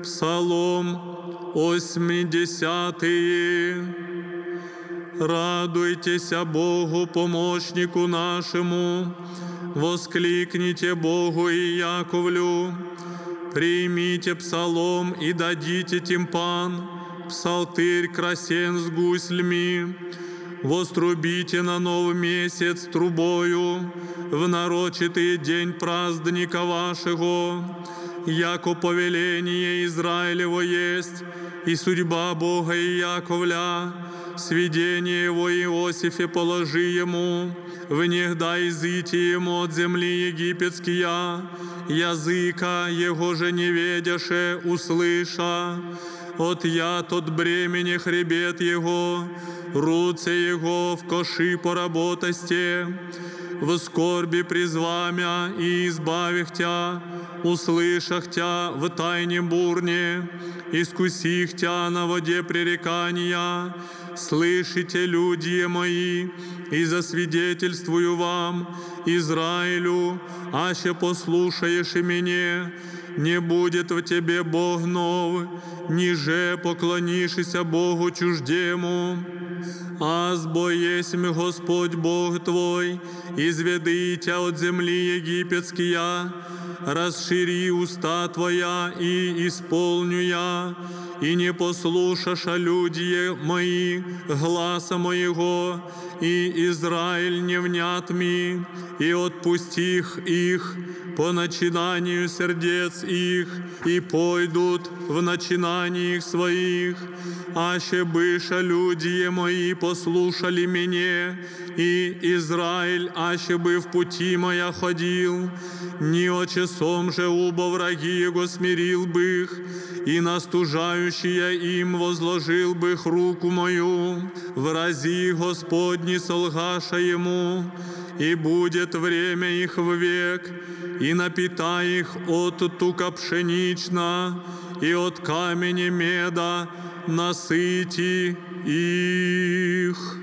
Псалом 80. Радуйтеся Богу, помощнику нашему, воскликните Богу и Яковлю, примите псалом и дадите тимпан, псалтырь красен с гуслями, вострубите на новый месяц трубою, в нарочитый день праздника вашего, яко повеление Израилево есть, и судьба Бога и Яковля, сведение его Иосифе положи ему, внегда изыти ему от земли египетския, языка его же не ведяше услыша, от я от бремени хребет его, руце его в коши по работости, в скорби призвамя и избавих тя, услышах тя в тайне бурне, искусих тя на воде пререкания, слышите, люди мои, и засвидетельствую вам, Израилю, аще послушаешь и мне, не будет в тебе Бог нов, ниже поклонишься Богу чуждему. Азбо есмь Господь Бог твой, изведи тя от земли египетския, расшири уста твоя и исполню я, и не послушаша люди мои гласа моего, и Израиль не внят ми, и отпустих их по начинанию сердец их, и пойдут в начинаниях своих, аще быша люди мои послушали меня, и Израиль, аще бы в пути моя ходил, не о часом же убо враги его смирил бы их, и настужающие им возложил бы их руку мою, врази Господни солгаша ему, и будет время их век, и напитай их от тука пшенична, и от камени меда насыти их.